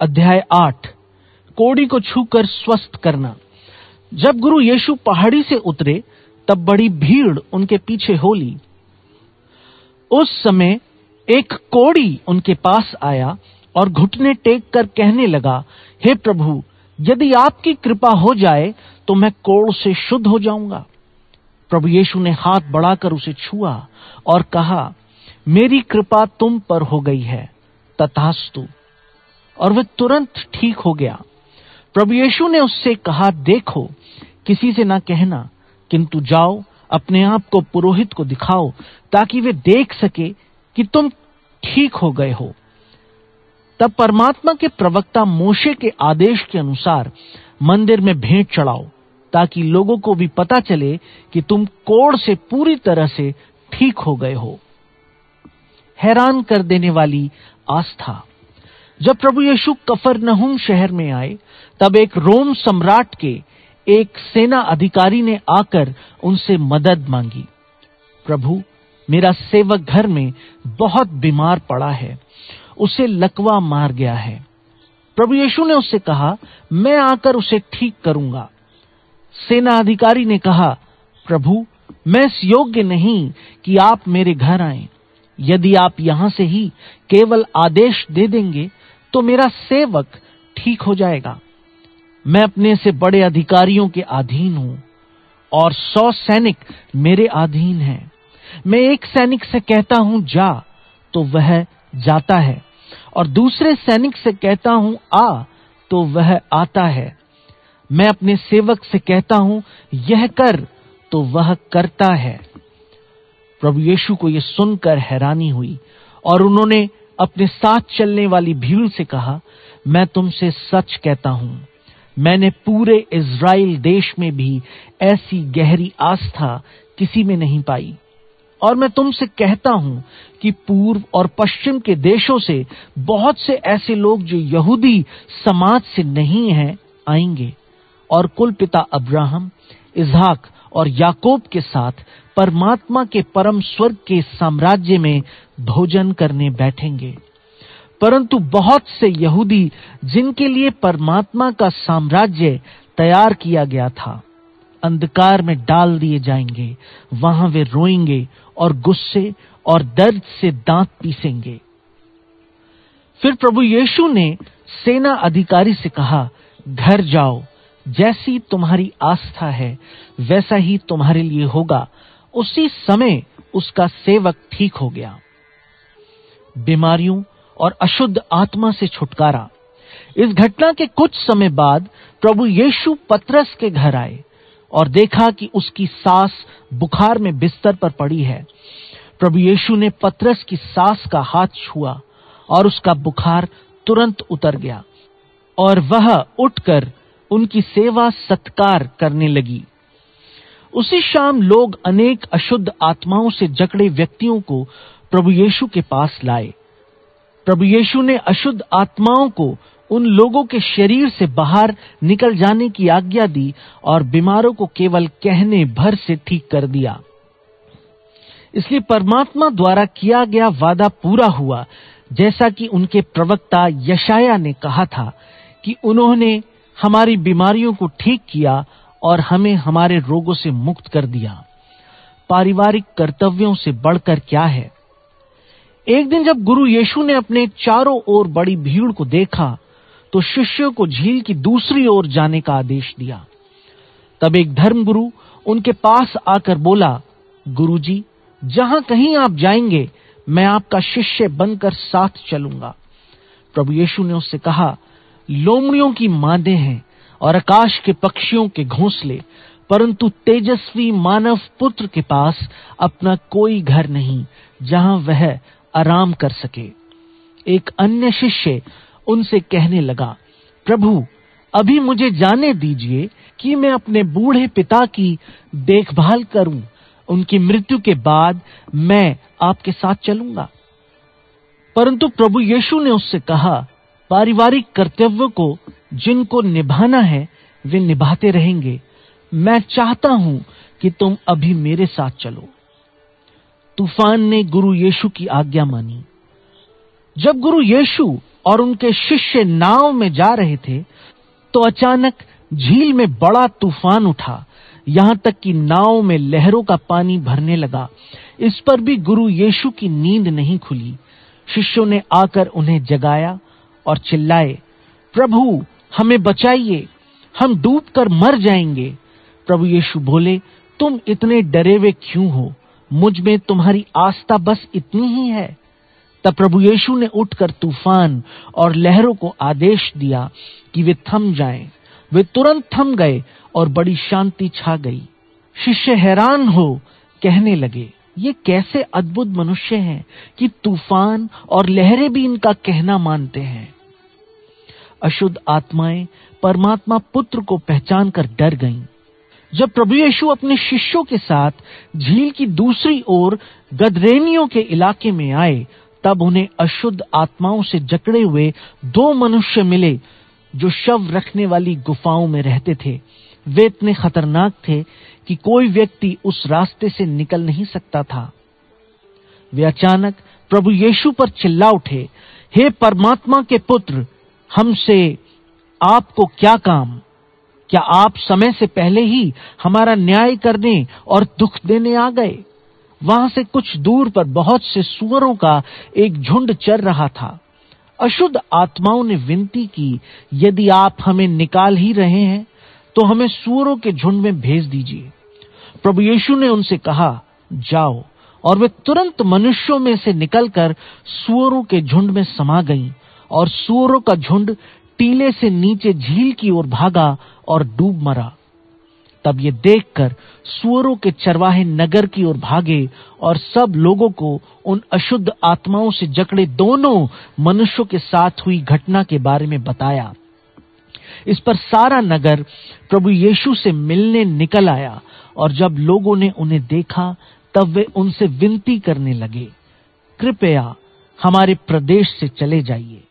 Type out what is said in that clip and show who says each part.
Speaker 1: अध्याय आठ, कोड़ी को छूकर स्वस्थ करना। जब गुरु यीशु पहाड़ी से उतरे, तब बड़ी भीड़ उनके पीछे हो ली। उस समय एक कोड़ी उनके पास आया और घुटने टेक कर कहने लगा, हे प्रभु, यदि आपकी कृपा हो जाए तो मैं कोड़ से शुद्ध हो जाऊँगा। प्रभु यीशु ने हाथ बढ़ाकर उसे छुआ और कहा, मेरी कृपा तुम पर हो गई है। तथास्तु। और वह तुरंत ठीक हो गया। प्रभु यीशु ने उससे कहा, देखो, किसी से ना कहना, किंतु जाओ, अपने आप को पुरोहित को दिखाओ, ताकि वे देख सके कि तुम ठीक हो गए हो। तब परमात्मा के प्रवक्ता मोशे के आदेश के अनुसार मंदिर में भेंट चढ़ाओ, ताकि लोगों को भी पता चले कि तुम कोड़ से पूरी तरह से ठीक हो गए हो। हैरान कर देने वाली आस्था। जब प्रभु यीशु कफरनहुम शहर में आए, तब एक रोम सम्राट के एक सेना अधिकारी ने आकर उनसे मदद मांगी। प्रभु, मेरा सेवक घर में बहुत बीमार पड़ा है, उसे लकवा मार गया है। प्रभु यीशु ने उससे कहा, मैं आकर उसे ठीक करूँगा। सेना अधिकारी ने कहा, प्रभु, मैं इस योग्य नहीं कि आप मेरे घर आए। यदि आप यहाँ से ही केवल आदेश दे देंगे तो मेरा सेवक ठीक हो जाएगा। मैं अपने से बड़े अधिकारियों के अधीन हूँ और सौ सैनिक मेरे अधीन हैं। मैं एक सैनिक से कहता हूँ, जा तो वह जाता है। और दूसरे सैनिक से कहता हूँ, आ तो वह आता है। मैं अपने सेवक से कहता हूँ, यह कर तो वह करता है। प्रभु यीशु को यह सुनकर हैरानी हुई और उन्होंने अपने साथ चलने वाली भीड़ से कहा, मैं तुमसे सच कहता हूँ, मैंने पूरे इज़राइल देश में भी ऐसी गहरी आस्था किसी में नहीं पाई। और मैं तुमसे कहता हूँ कि पूर्व और पश्चिम के देशों से बहुत से ऐसे लोग जो यहूदी समाज से नहीं हैं, आएँगे। और कुल पिता अब्राहम, इजहाक और याकूब के साथ परमात्मा के परम स्वर्ग के साम्राज्य में भोजन करने बैठेंगे। परंतु बहुत से यहूदी जिनके लिए परमात्मा का साम्राज्य तैयार किया गया था, अंधकार में डाल दिए जाएँगे, वहाँ वे रोएँगे और गुस्से और दर्द से दांत पीसेंगे। फिर प्रभु यीशु ने सेना अधिकारी से कहा, घर जाओ जैसी तुम्हारी आस्था है, वैसा ही तुम्हारे लिए होगा। उसी समय उसका सेवक ठीक हो गया। बीमारियों और अशुद्ध आत्मा से छुटकारा। इस घटना के कुछ समय बाद प्रभु यीशु पतरस के घर आए और देखा कि उसकी सास बुखार में बिस्तर पर पड़ी है। प्रभु यीशु ने पतरस की सास का हाथ छुआ और उसका बुखार तुरंत उतर गया और वह उठकर उनकी सेवा सत्कार करने लगी। उसी शाम लोग अनेक अशुद्ध आत्माओं से जकड़े व्यक्तियों को प्रभु यीशु के पास लाए। प्रभु यीशु ने अशुद्ध आत्माओं को उन लोगों के शरीर से बाहर निकल जाने की आज्ञा दी और बीमारों को केवल कहने भर से ठीक कर दिया। इसलिए परमात्मा द्वारा किया गया वादा पूरा हुआ, जैसा कि उनके प्रवक्ता यशाया ने कहा था कि उन्होंने हमारी बीमारियों को ठीक किया और हमें हमारे रोगों से मुक्त कर दिया। पारिवारिक कर्तव्यों से बढ़कर क्या है? एक दिन जब गुरु यीशु ने अपने चारों ओर बड़ी भीड़ को देखा तो शिष्यों को झील की दूसरी ओर जाने का आदेश दिया। तब एक धर्मगुरु उनके पास आकर बोला गुरुजी, जहाँ कहीं आप जाएँगे मैं आपका शिष्य बनकर साथ चलूँगा। प्रभु यीशु ने उससे कहा लोमड़ियों की मादे हैं और आकाश के पक्षियों के घोंसले, परंतु तेजस्वी मानव पुत्र के पास अपना कोई घर नहीं, जहाँ वह आराम कर सके। एक अन्य शिष्य उनसे कहने लगा, प्रभु, अभी मुझे जाने दीजिए कि मैं अपने बूढ़े पिता की देखभाल करूँ। उनकी मृत्यु के बाद मैं आपके साथ चलूँगा। परंतु प्रभु यीशु ने उससे कहा पारिवारिक कर्तव्यों को जिनको निभाना है, वे निभाते रहेंगे। मैं चाहता हूँ कि तुम अभी मेरे साथ चलो। तूफ़ान ने गुरु यीशु की आज्ञा मानी। जब गुरु यीशु और उनके शिष्य नाव में जा रहे थे तो अचानक झील में बड़ा तूफ़ान उठा। यहाँ तक कि नाव में लहरों का पानी भरने लगा। इस पर भी गुरु यीशु की नींद नहीं खुली। शिष्यों ने आकर उन्हें जगाया। और चिल्लाए, प्रभु, हमें बचाइए, हम डूब कर मर जाएँगे। प्रभु यीशु बोले, तुम इतने डरे हुए क्यों हो? मुझमें तुम्हारी आस्था बस इतनी ही है। तब प्रभु यीशु ने उठकर तूफ़ान और लहरों को आदेश दिया कि वे थम जाएँ। वे तुरंत थम गए और बड़ी शांति छा गई। शिष्य हैरान हो कहने लगे, ये कैसे अद्भुत मनुष्य हैं कि तूफ़ान और लहरें भी इनका कहना मानते हैं? अशुद्ध आत्माएँ परमात्मा पुत्र को पहचान कर डर गईं। जब प्रभु यीशु अपने शिष्यों के साथ झील की दूसरी ओर गदरेनियों के इलाके में आए, तब उन्हें अशुद्ध आत्माओं से जकड़े हुए दो मनुष्य मिले, जो शव रखने वाली गुफाओं में रहते थे वे इतने खतरनाक थे कि कोई व्यक्ति उस रास्ते से निकल नहीं सकता था वे अचानक प्रभु यीशु पर चिल्ला उठे, हे परमात्मा के पुत्र हमसे आपको क्या काम? क्या आप समय से पहले ही हमारा न्याय करने और दुख देने आ गए? वहाँ से कुछ दूर पर बहुत से सुअरों का एक झुंड चर रहा था। अशुद्ध आत्माओं ने विनती की, यदि आप हमें निकाल ही रहे हैं तो हमें सुअरों के झुंड में भेज दीजिए। प्रभु यीशु ने उनसे कहा, जाओ। और वे तुरंत मनुष्यों में से निकलकर सुअरों के झुंड में समा गईं। और सुअरों का झुंड टीले से नीचे झील की ओर भागा और डूब मरा। तब ये देखकर सुअरों के चरवाहे नगर की ओर भागे और सब लोगों को उन अशुद्ध आत्माओं से जकड़े दोनों मनुष्यों के साथ हुई घटना के बारे में बताया। इस पर सारा नगर प्रभु यीशु से मिलने निकल आया और जब लोगों ने उन्हें देखा, तब वे उनसे विनती करने लगे, कृपया हमारे प्रदेश से चले जाइए।